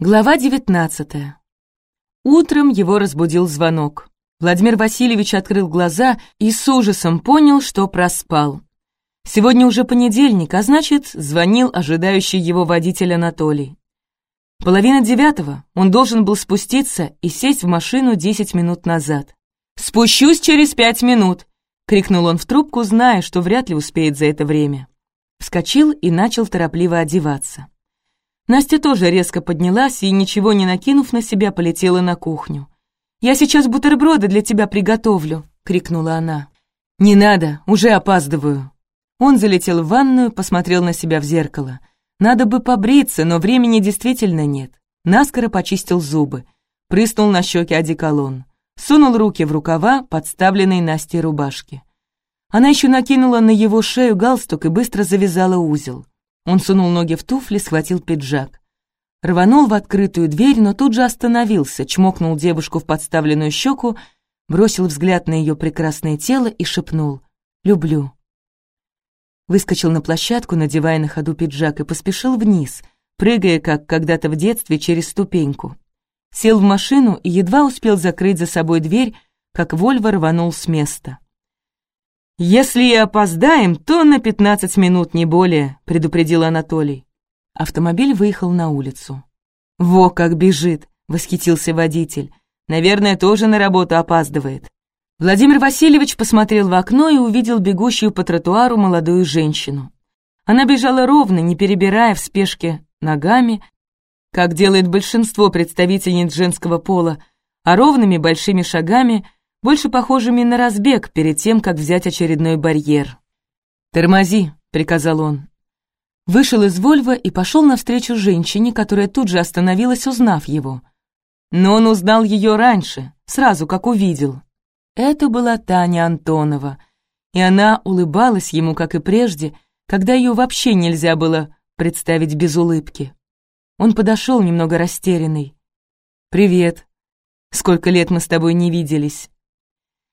Глава 19. Утром его разбудил звонок. Владимир Васильевич открыл глаза и с ужасом понял, что проспал. Сегодня уже понедельник, а значит, звонил ожидающий его водитель Анатолий. Половина девятого он должен был спуститься и сесть в машину десять минут назад. «Спущусь через пять минут!» — крикнул он в трубку, зная, что вряд ли успеет за это время. Вскочил и начал торопливо одеваться. Настя тоже резко поднялась и, ничего не накинув на себя, полетела на кухню. «Я сейчас бутерброды для тебя приготовлю», — крикнула она. «Не надо, уже опаздываю». Он залетел в ванную, посмотрел на себя в зеркало. Надо бы побриться, но времени действительно нет. Наскоро почистил зубы, прыснул на щеки одеколон, сунул руки в рукава подставленной Насте рубашки. Она еще накинула на его шею галстук и быстро завязала узел. Он сунул ноги в туфли, схватил пиджак. Рванул в открытую дверь, но тут же остановился, чмокнул девушку в подставленную щеку, бросил взгляд на ее прекрасное тело и шепнул «Люблю». Выскочил на площадку, надевая на ходу пиджак, и поспешил вниз, прыгая, как когда-то в детстве, через ступеньку. Сел в машину и едва успел закрыть за собой дверь, как Вольво рванул с места. «Если и опоздаем, то на пятнадцать минут, не более», — предупредил Анатолий. Автомобиль выехал на улицу. «Во, как бежит!» — восхитился водитель. «Наверное, тоже на работу опаздывает». Владимир Васильевич посмотрел в окно и увидел бегущую по тротуару молодую женщину. Она бежала ровно, не перебирая в спешке ногами, как делает большинство представительниц женского пола, а ровными большими шагами — больше похожими на разбег перед тем, как взять очередной барьер. «Тормози», — приказал он. Вышел из Вольва и пошел навстречу женщине, которая тут же остановилась, узнав его. Но он узнал ее раньше, сразу как увидел. Это была Таня Антонова, и она улыбалась ему, как и прежде, когда ее вообще нельзя было представить без улыбки. Он подошел немного растерянный. «Привет. Сколько лет мы с тобой не виделись?»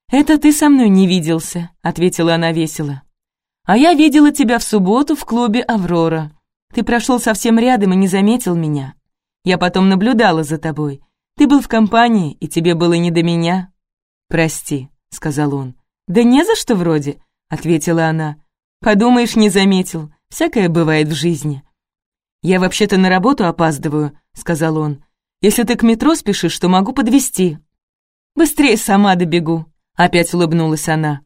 «Это ты со мной не виделся», — ответила она весело. «А я видела тебя в субботу в клубе «Аврора». Ты прошел совсем рядом и не заметил меня. Я потом наблюдала за тобой. Ты был в компании, и тебе было не до меня». «Прости», — сказал он. «Да не за что вроде», — ответила она. «Подумаешь, не заметил. Всякое бывает в жизни». «Я вообще-то на работу опаздываю», — сказал он. «Если ты к метро спешишь, то могу подвести. «Быстрее сама добегу», Опять улыбнулась она.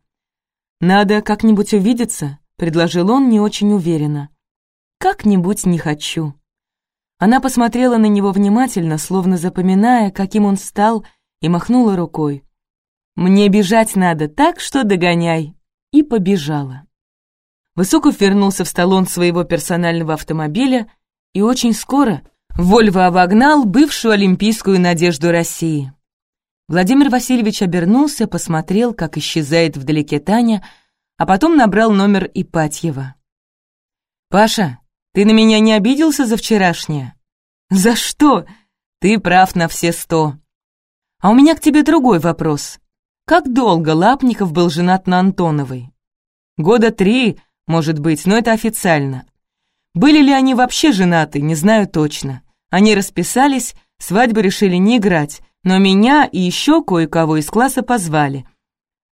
«Надо как-нибудь увидеться», — предложил он не очень уверенно. «Как-нибудь не хочу». Она посмотрела на него внимательно, словно запоминая, каким он стал, и махнула рукой. «Мне бежать надо, так что догоняй». И побежала. Высоков вернулся в столон своего персонального автомобиля, и очень скоро Вольво обогнал бывшую олимпийскую надежду России. Владимир Васильевич обернулся, посмотрел, как исчезает вдалеке Таня, а потом набрал номер Ипатьева. «Паша, ты на меня не обиделся за вчерашнее?» «За что? Ты прав на все сто. А у меня к тебе другой вопрос. Как долго Лапников был женат на Антоновой?» «Года три, может быть, но это официально. Были ли они вообще женаты, не знаю точно. Они расписались, свадьбу решили не играть, но меня и еще кое-кого из класса позвали.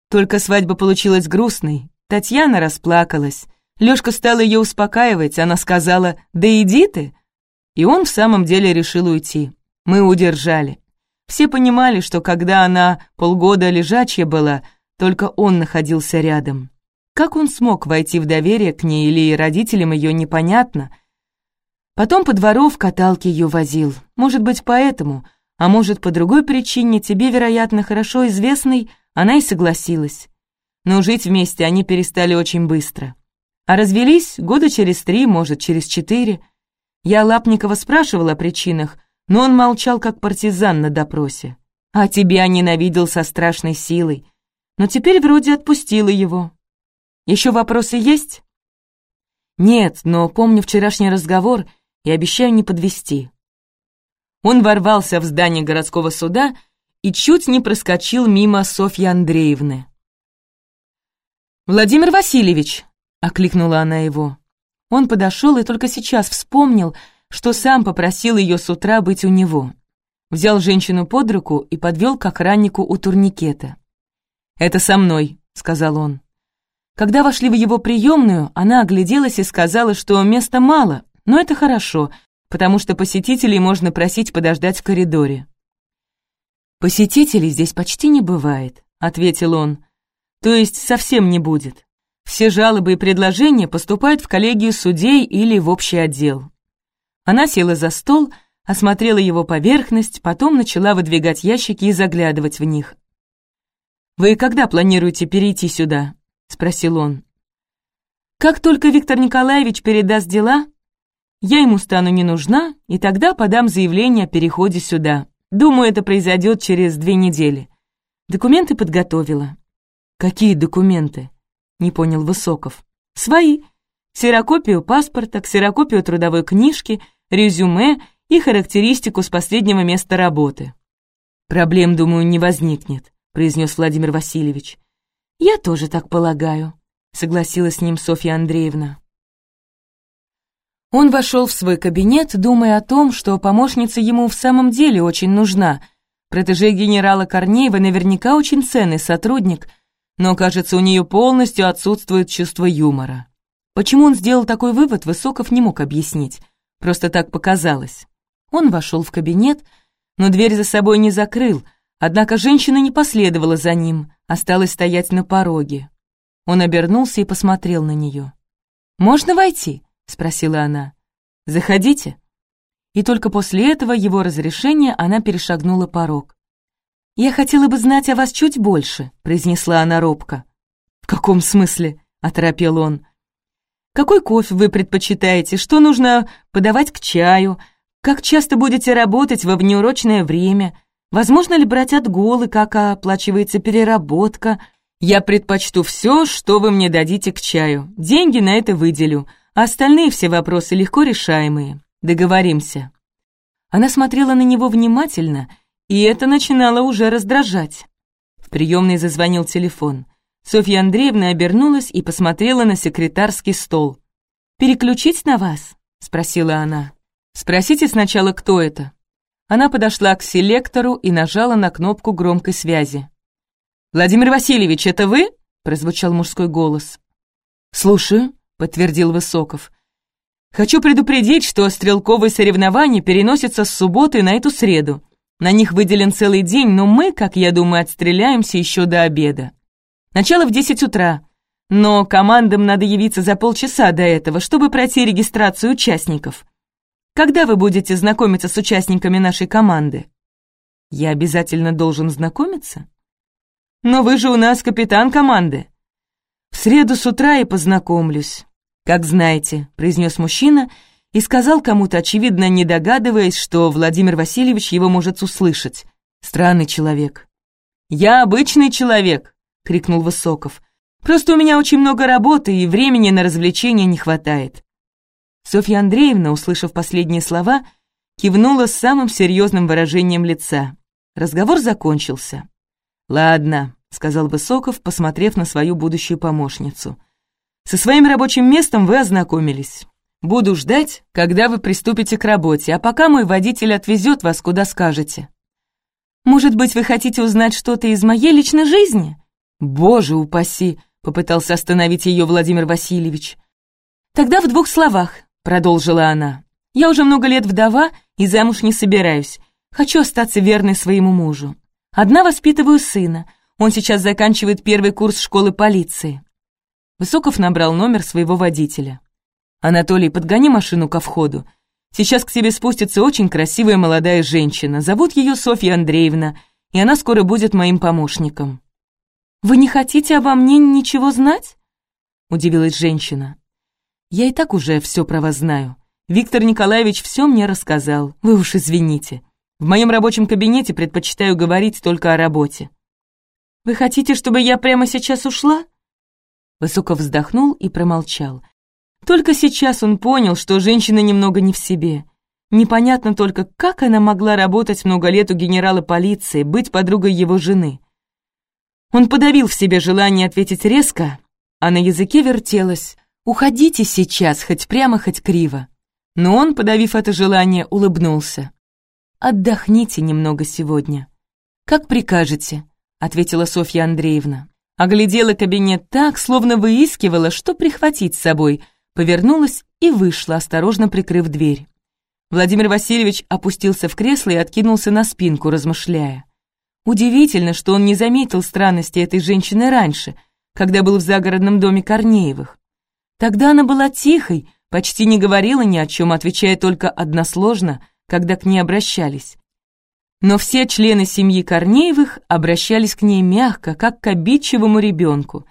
Только свадьба получилась грустной. Татьяна расплакалась. Лёшка стал ее успокаивать, она сказала «Да иди ты!» И он в самом деле решил уйти. Мы удержали. Все понимали, что когда она полгода лежачья была, только он находился рядом. Как он смог войти в доверие к ней или родителям ее непонятно. Потом по двору в каталке ее возил. Может быть, поэтому — а может, по другой причине, тебе, вероятно, хорошо известной, она и согласилась. Но жить вместе они перестали очень быстро. А развелись года через три, может, через четыре. Я Лапникова спрашивала о причинах, но он молчал, как партизан на допросе. А тебя ненавидел со страшной силой. Но теперь вроде отпустила его. Еще вопросы есть? Нет, но помню вчерашний разговор и обещаю не подвести. Он ворвался в здание городского суда и чуть не проскочил мимо Софьи Андреевны. «Владимир Васильевич!» — окликнула она его. Он подошел и только сейчас вспомнил, что сам попросил ее с утра быть у него. Взял женщину под руку и подвел к охраннику у турникета. «Это со мной», — сказал он. Когда вошли в его приемную, она огляделась и сказала, что места мало, но это хорошо, потому что посетителей можно просить подождать в коридоре. «Посетителей здесь почти не бывает», — ответил он. «То есть совсем не будет. Все жалобы и предложения поступают в коллегию судей или в общий отдел». Она села за стол, осмотрела его поверхность, потом начала выдвигать ящики и заглядывать в них. «Вы когда планируете перейти сюда?» — спросил он. «Как только Виктор Николаевич передаст дела, я ему стану не нужна, и тогда подам заявление о переходе сюда. Думаю, это произойдет через две недели. Документы подготовила». «Какие документы?» — не понял Высоков. «Свои. Ксерокопию паспорта, ксерокопию трудовой книжки, резюме и характеристику с последнего места работы». «Проблем, думаю, не возникнет», — произнес Владимир Васильевич. «Я тоже так полагаю», — согласилась с ним Софья Андреевна. Он вошел в свой кабинет, думая о том, что помощница ему в самом деле очень нужна. Протеже генерала Корнеева наверняка очень ценный сотрудник, но, кажется, у нее полностью отсутствует чувство юмора. Почему он сделал такой вывод, Высоков не мог объяснить. Просто так показалось. Он вошел в кабинет, но дверь за собой не закрыл, однако женщина не последовала за ним — осталась стоять на пороге. Он обернулся и посмотрел на нее. «Можно войти?» — спросила она. «Заходите». И только после этого его разрешения она перешагнула порог. «Я хотела бы знать о вас чуть больше», — произнесла она робко. «В каком смысле?» — оторопел он. «Какой кофе вы предпочитаете? Что нужно подавать к чаю? Как часто будете работать во внеурочное время? Возможно ли брать отгулы, как оплачивается переработка? Я предпочту все, что вы мне дадите к чаю. Деньги на это выделю. А остальные все вопросы легко решаемые. Договоримся». Она смотрела на него внимательно, и это начинало уже раздражать. В приемной зазвонил телефон. Софья Андреевна обернулась и посмотрела на секретарский стол. «Переключить на вас?» — спросила она. «Спросите сначала, кто это?» Она подошла к селектору и нажала на кнопку громкой связи. «Владимир Васильевич, это вы?» — прозвучал мужской голос. «Слушаю», — подтвердил Высоков. «Хочу предупредить, что стрелковые соревнования переносятся с субботы на эту среду. На них выделен целый день, но мы, как я думаю, отстреляемся еще до обеда. Начало в 10 утра, но командам надо явиться за полчаса до этого, чтобы пройти регистрацию участников. Когда вы будете знакомиться с участниками нашей команды? Я обязательно должен знакомиться? Но вы же у нас капитан команды. В среду с утра и познакомлюсь. Как знаете, произнес мужчина и сказал кому-то, очевидно, не догадываясь, что Владимир Васильевич его может услышать. Странный человек. «Я обычный человек!» — крикнул Высоков. «Просто у меня очень много работы, и времени на развлечения не хватает. Софья Андреевна, услышав последние слова, кивнула с самым серьезным выражением лица. Разговор закончился. «Ладно», — сказал Высоков, посмотрев на свою будущую помощницу. «Со своим рабочим местом вы ознакомились. Буду ждать, когда вы приступите к работе, а пока мой водитель отвезет вас, куда скажете». «Может быть, вы хотите узнать что-то из моей личной жизни?» «Боже упаси!» — попытался остановить ее Владимир Васильевич. «Тогда в двух словах продолжила она. «Я уже много лет вдова и замуж не собираюсь. Хочу остаться верной своему мужу. Одна воспитываю сына. Он сейчас заканчивает первый курс школы полиции». Высоков набрал номер своего водителя. «Анатолий, подгони машину ко входу. Сейчас к тебе спустится очень красивая молодая женщина. Зовут ее Софья Андреевна, и она скоро будет моим помощником». «Вы не хотите обо мне ничего знать?» — удивилась женщина. Я и так уже все про вас знаю. Виктор Николаевич все мне рассказал. Вы уж извините. В моем рабочем кабинете предпочитаю говорить только о работе. Вы хотите, чтобы я прямо сейчас ушла? Высоков вздохнул и промолчал. Только сейчас он понял, что женщина немного не в себе. Непонятно только, как она могла работать много лет у генерала полиции, быть подругой его жены. Он подавил в себе желание ответить резко, а на языке вертелось «Уходите сейчас, хоть прямо, хоть криво». но он, подавив это желание, улыбнулся. «Отдохните немного сегодня». «Как прикажете», — ответила Софья Андреевна. Оглядела кабинет так, словно выискивала, что прихватить с собой, повернулась и вышла, осторожно прикрыв дверь. Владимир Васильевич опустился в кресло и откинулся на спинку, размышляя. Удивительно, что он не заметил странности этой женщины раньше, когда был в загородном доме Корнеевых. Тогда она была тихой, почти не говорила ни о чем, отвечая только односложно, когда к ней обращались. Но все члены семьи Корнеевых обращались к ней мягко, как к обидчивому ребенку.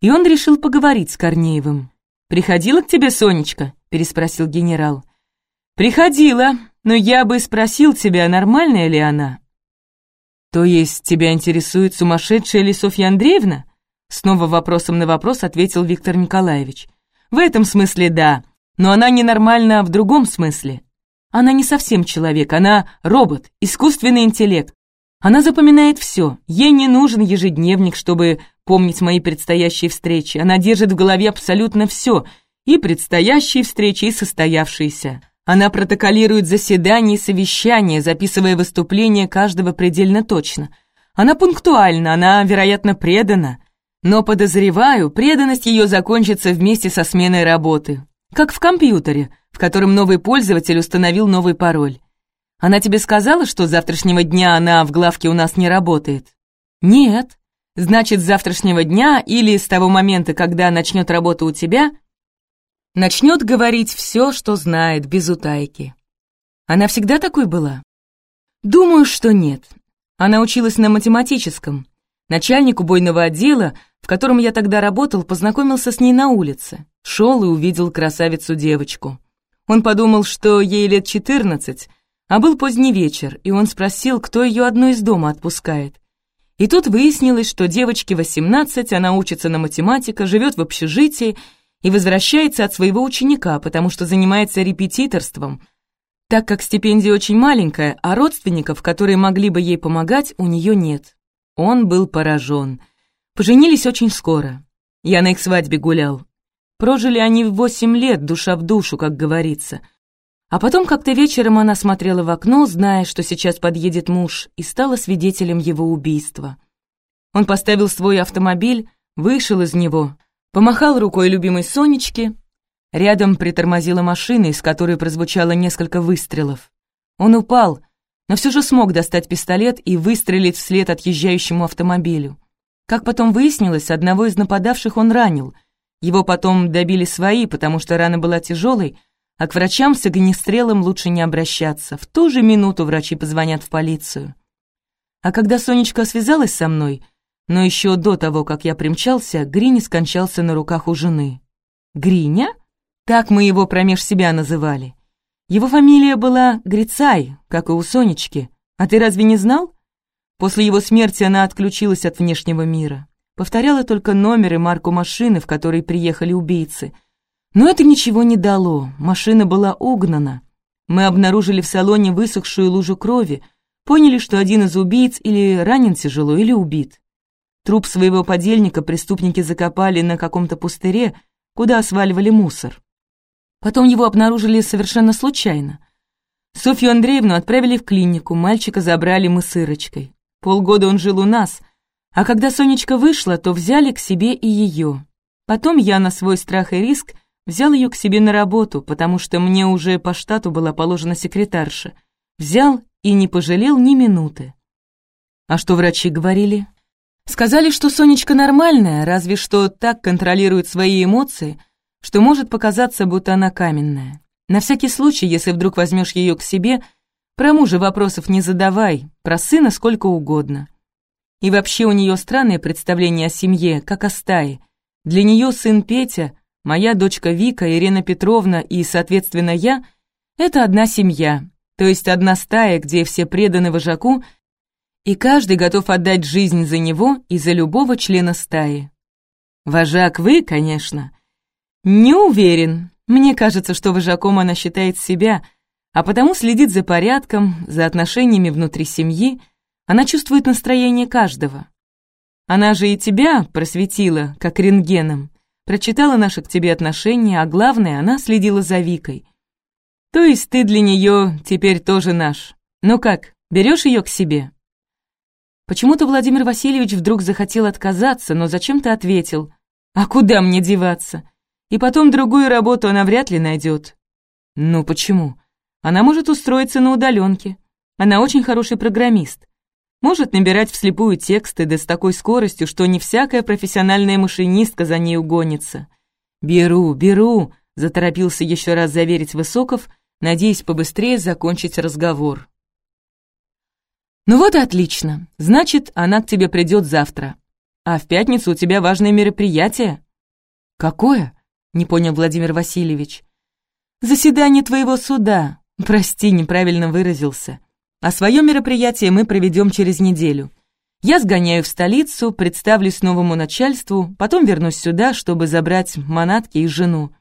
И он решил поговорить с Корнеевым. «Приходила к тебе Сонечка?» — переспросил генерал. «Приходила, но я бы спросил тебя, нормальная ли она». «То есть тебя интересует сумасшедшая ли Софья Андреевна?» Снова вопросом на вопрос ответил Виктор Николаевич. «В этом смысле да, но она ненормальна в другом смысле. Она не совсем человек, она робот, искусственный интеллект. Она запоминает все, ей не нужен ежедневник, чтобы помнить мои предстоящие встречи. Она держит в голове абсолютно все, и предстоящие встречи, и состоявшиеся. Она протоколирует заседания и совещания, записывая выступления каждого предельно точно. Она пунктуальна, она, вероятно, предана. Но, подозреваю, преданность ее закончится вместе со сменой работы. Как в компьютере, в котором новый пользователь установил новый пароль. Она тебе сказала, что с завтрашнего дня она в главке у нас не работает? Нет. Значит, с завтрашнего дня или с того момента, когда начнет работа у тебя, начнет говорить все, что знает, без утайки. Она всегда такой была? Думаю, что нет. Она училась на математическом. Начальник убойного отдела, в котором я тогда работал, познакомился с ней на улице. Шел и увидел красавицу-девочку. Он подумал, что ей лет 14, а был поздний вечер, и он спросил, кто ее одну из дома отпускает. И тут выяснилось, что девочке 18, она учится на математика, живет в общежитии и возвращается от своего ученика, потому что занимается репетиторством, так как стипендия очень маленькая, а родственников, которые могли бы ей помогать, у нее нет. Он был поражен. Поженились очень скоро. Я на их свадьбе гулял. Прожили они в восемь лет, душа в душу, как говорится. А потом как-то вечером она смотрела в окно, зная, что сейчас подъедет муж, и стала свидетелем его убийства. Он поставил свой автомобиль, вышел из него, Помахал рукой любимой Сонечке. Рядом притормозила машина, из которой прозвучало несколько выстрелов. Он упал, но все же смог достать пистолет и выстрелить вслед отъезжающему автомобилю. Как потом выяснилось, одного из нападавших он ранил. Его потом добили свои, потому что рана была тяжелой, а к врачам с огнестрелом лучше не обращаться. В ту же минуту врачи позвонят в полицию. А когда Сонечка связалась со мной — но еще до того, как я примчался, Грини скончался на руках у жены. Гриня? Так мы его промеж себя называли. Его фамилия была Грицай, как и у Сонечки. А ты разве не знал? После его смерти она отключилась от внешнего мира. Повторяла только номер и марку машины, в которой приехали убийцы. Но это ничего не дало, машина была угнана. Мы обнаружили в салоне высохшую лужу крови, поняли, что один из убийц или ранен тяжело, или убит. Труп своего подельника преступники закопали на каком-то пустыре, куда сваливали мусор. Потом его обнаружили совершенно случайно. Софью Андреевну отправили в клинику, мальчика забрали мы с Ирочкой. Полгода он жил у нас, а когда Сонечка вышла, то взяли к себе и ее. Потом я на свой страх и риск взял ее к себе на работу, потому что мне уже по штату была положена секретарша. Взял и не пожалел ни минуты. А что врачи говорили? Сказали, что Сонечка нормальная, разве что так контролирует свои эмоции, что может показаться, будто она каменная. На всякий случай, если вдруг возьмешь ее к себе, про мужа вопросов не задавай, про сына сколько угодно. И вообще у нее странное представление о семье, как о стае. Для нее сын Петя, моя дочка Вика, Ирина Петровна и, соответственно, я — это одна семья, то есть одна стая, где все преданы вожаку — и каждый готов отдать жизнь за него и за любого члена стаи. Вожак вы, конечно. Не уверен. Мне кажется, что вожаком она считает себя, а потому следит за порядком, за отношениями внутри семьи, она чувствует настроение каждого. Она же и тебя просветила, как рентгеном, прочитала наши к тебе отношения, а главное, она следила за Викой. То есть ты для нее теперь тоже наш. Ну как, берешь ее к себе?» Почему-то Владимир Васильевич вдруг захотел отказаться, но зачем-то ответил. «А куда мне деваться? И потом другую работу она вряд ли найдет». «Ну почему? Она может устроиться на удаленке. Она очень хороший программист. Может набирать вслепую тексты, да с такой скоростью, что не всякая профессиональная машинистка за ней угонится. «Беру, беру», — заторопился еще раз заверить Высоков, надеясь побыстрее закончить разговор. «Ну вот и отлично. Значит, она к тебе придет завтра. А в пятницу у тебя важное мероприятие». «Какое?» — не понял Владимир Васильевич. «Заседание твоего суда. Прости, неправильно выразился. А свое мероприятие мы проведем через неделю. Я сгоняю в столицу, представлюсь новому начальству, потом вернусь сюда, чтобы забрать манатки и жену.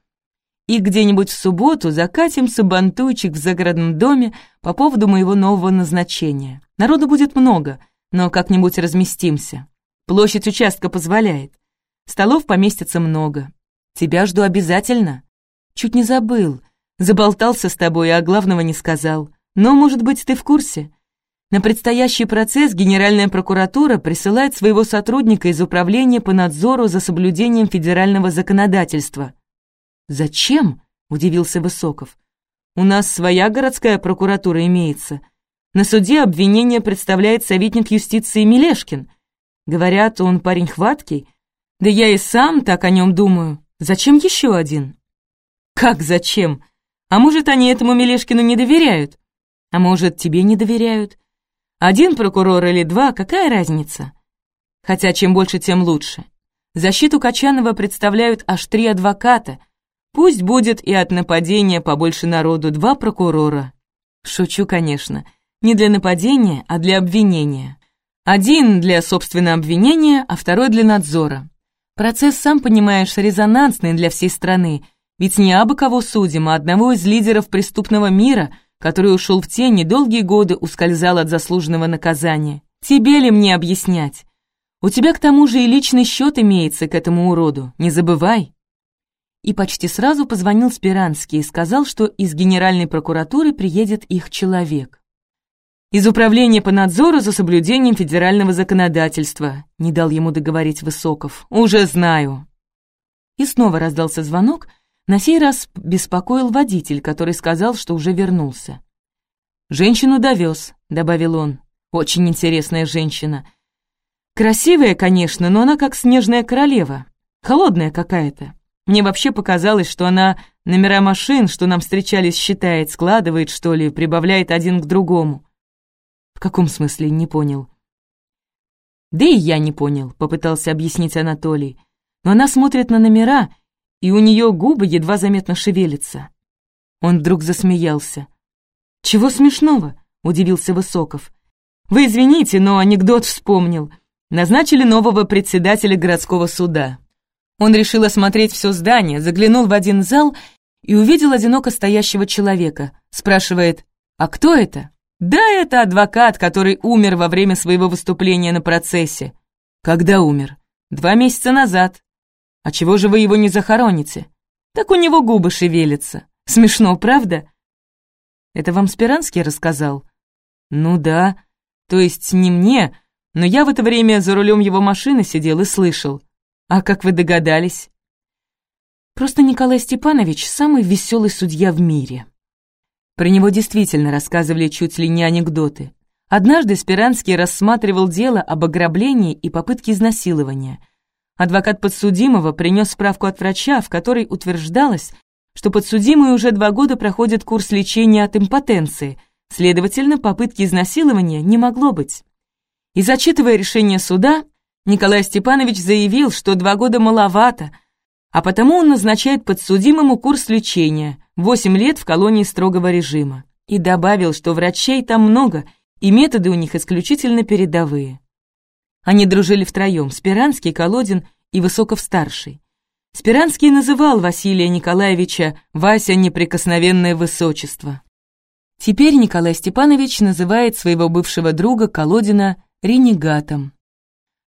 И где-нибудь в субботу закатим сабантуйчик в загородном доме по поводу моего нового назначения. Народу будет много, но как-нибудь разместимся. Площадь участка позволяет. Столов поместится много. Тебя жду обязательно. Чуть не забыл. Заболтался с тобой, а главного не сказал. Но, может быть, ты в курсе? На предстоящий процесс Генеральная прокуратура присылает своего сотрудника из Управления по надзору за соблюдением федерального законодательства. «Зачем?» — удивился Высоков. «У нас своя городская прокуратура имеется. На суде обвинение представляет советник юстиции Милешкин. Говорят, он парень хваткий. Да я и сам так о нем думаю. Зачем еще один?» «Как зачем? А может, они этому Милешкину не доверяют? А может, тебе не доверяют? Один прокурор или два, какая разница? Хотя чем больше, тем лучше. Защиту Качанова представляют аж три адвоката. Пусть будет и от нападения побольше народу два прокурора. Шучу, конечно. Не для нападения, а для обвинения. Один для, собственно, обвинения, а второй для надзора. Процесс, сам понимаешь, резонансный для всей страны, ведь не абы кого судим, а одного из лидеров преступного мира — который ушел в тень долгие годы ускользал от заслуженного наказания. Тебе ли мне объяснять? У тебя к тому же и личный счет имеется к этому уроду, не забывай. И почти сразу позвонил Спиранский и сказал, что из Генеральной прокуратуры приедет их человек. «Из Управления по надзору за соблюдением федерального законодательства», не дал ему договорить Высоков. «Уже знаю». И снова раздался звонок, на сей раз беспокоил водитель, который сказал, что уже вернулся. «Женщину довез», — добавил он. «Очень интересная женщина. Красивая, конечно, но она как снежная королева. Холодная какая-то. Мне вообще показалось, что она номера машин, что нам встречались, считает, складывает, что ли, прибавляет один к другому». «В каком смысле?» — не понял. «Да и я не понял», — попытался объяснить Анатолий. «Но она смотрит на номера и у нее губы едва заметно шевелятся. Он вдруг засмеялся. «Чего смешного?» — удивился Высоков. «Вы извините, но анекдот вспомнил. Назначили нового председателя городского суда. Он решил осмотреть все здание, заглянул в один зал и увидел одиноко стоящего человека. Спрашивает, «А кто это?» «Да, это адвокат, который умер во время своего выступления на процессе». «Когда умер?» «Два месяца назад». «А чего же вы его не захороните?» «Так у него губы шевелятся. Смешно, правда?» «Это вам Спиранский рассказал?» «Ну да. То есть не мне, но я в это время за рулем его машины сидел и слышал. А как вы догадались?» «Просто Николай Степанович самый веселый судья в мире». Про него действительно рассказывали чуть ли не анекдоты. Однажды Спиранский рассматривал дело об ограблении и попытке изнасилования – Адвокат подсудимого принес справку от врача, в которой утверждалось, что подсудимый уже два года проходит курс лечения от импотенции, следовательно, попытки изнасилования не могло быть. И зачитывая решение суда, Николай Степанович заявил, что два года маловато, а потому он назначает подсудимому курс лечения, 8 лет в колонии строгого режима, и добавил, что врачей там много, и методы у них исключительно передовые. Они дружили втроем, Спиранский, Колодин и Высоков-старший. Спиранский называл Василия Николаевича «Вася неприкосновенное высочество». Теперь Николай Степанович называет своего бывшего друга Колодина ренегатом.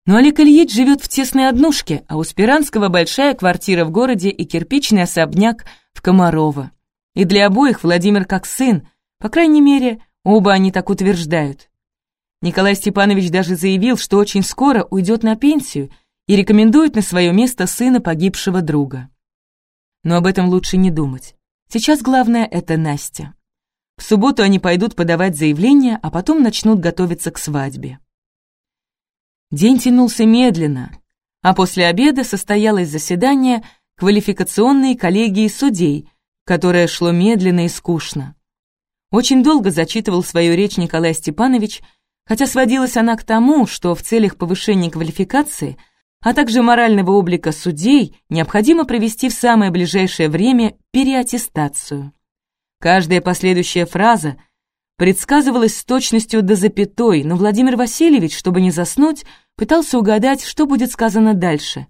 Но Олег Ильич живет в тесной однушке, а у Спиранского большая квартира в городе и кирпичный особняк в Комарово. и для обоих Владимир как сын, по крайней мере, оба они так утверждают. Николай Степанович даже заявил, что очень скоро уйдет на пенсию и рекомендует на свое место сына погибшего друга. Но об этом лучше не думать. Сейчас главное — это Настя. В субботу они пойдут подавать заявление, а потом начнут готовиться к свадьбе. День тянулся медленно, а после обеда состоялось заседание квалификационной коллегии судей, которое шло медленно и скучно. Очень долго зачитывал свою речь Николай Степанович, хотя сводилась она к тому, что в целях повышения квалификации, а также морального облика судей необходимо провести в самое ближайшее время переаттестацию. Каждая последующая фраза предсказывалась с точностью до запятой, но Владимир Васильевич, чтобы не заснуть, пытался угадать, что будет сказано дальше.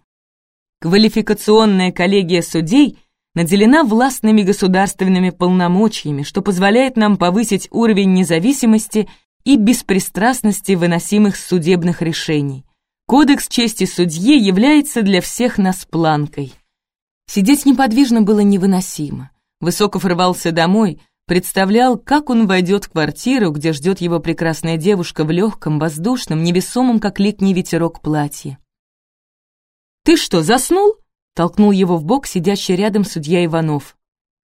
Квалификационная коллегия судей наделена властными государственными полномочиями, что позволяет нам повысить уровень независимости и беспристрастности выносимых судебных решений. Кодекс чести судьи является для всех нас планкой. Сидеть неподвижно было невыносимо. Высоков рвался домой, представлял, как он войдет в квартиру, где ждет его прекрасная девушка в легком, воздушном, невесомом, как летний ветерок, платье. «Ты что, заснул?» — толкнул его в бок сидящий рядом судья Иванов.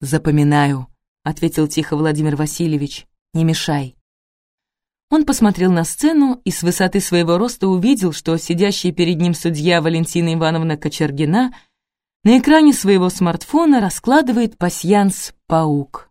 «Запоминаю», — ответил тихо Владимир Васильевич. «Не мешай». Он посмотрел на сцену и с высоты своего роста увидел, что сидящий перед ним судья Валентина Ивановна Кочергина на экране своего смартфона раскладывает пасьянс «Паук».